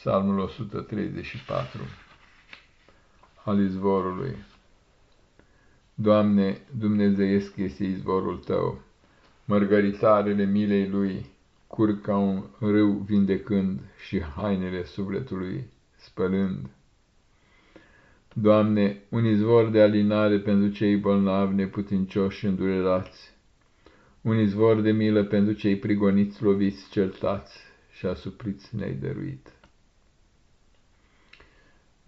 Psalmul 134 al izvorului. Doamne, Dumnezeiesc este izvorul Tău, mărgăritarele milei Lui curg ca un râu vindecând și hainele sufletului spălând. Doamne, un izvor de alinare pentru cei bolnavi, neputincioși și îndurerați, un izvor de milă pentru cei prigoniți, loviți, certați și asupriți ne-ai dăruit.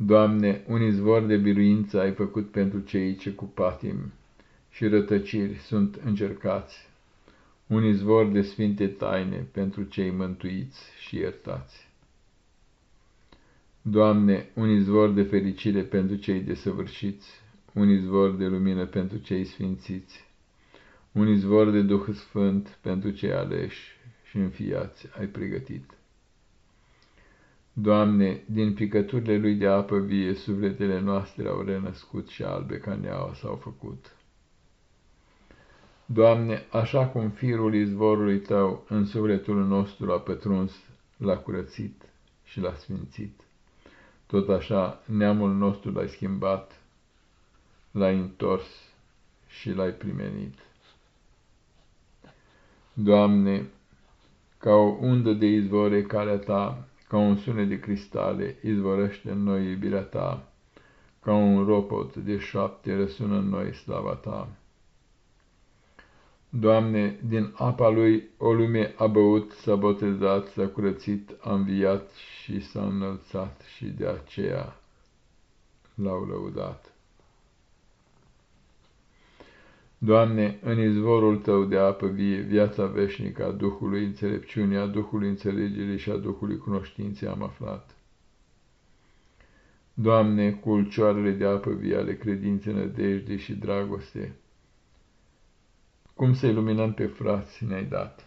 Doamne, un izvor de biruință ai făcut pentru cei ce cu patim și rătăciri sunt încercați, un izvor de sfinte taine pentru cei mântuiți și iertați. Doamne, un izvor de fericire pentru cei desăvârșiți, un izvor de lumină pentru cei sfințiți, un izvor de Duh Sfânt pentru cei aleși și înfiați ai pregătit. Doamne, din picăturile lui de apă vie, sufletele noastre au renăscut și albe ca neaua s-au făcut. Doamne, așa cum firul izvorului Tău în sufletul nostru a pătruns, l-a curățit și l-a sfințit, tot așa neamul nostru l-ai schimbat, l-ai întors și l-ai primenit. Doamne, ca o undă de izvore calea Ta, ca un sunet de cristale izvorăște în noi iubirea ta, ca un ropot de șapte răsună în noi slava ta. Doamne, din apa lui o lume a băut, s-a botezat, s-a curățit, a înviat și s-a înălțat și de aceea l-au lăudat. Doamne, în izvorul Tău de apă vie, viața veșnică a Duhului înțelepciunii, a Duhului înțelegerii și a Duhului cunoștinței am aflat. Doamne, cu ulcioarele de apă vie ale credinței, nădejde și dragoste, cum să iluminăm pe frați ne-ai dat.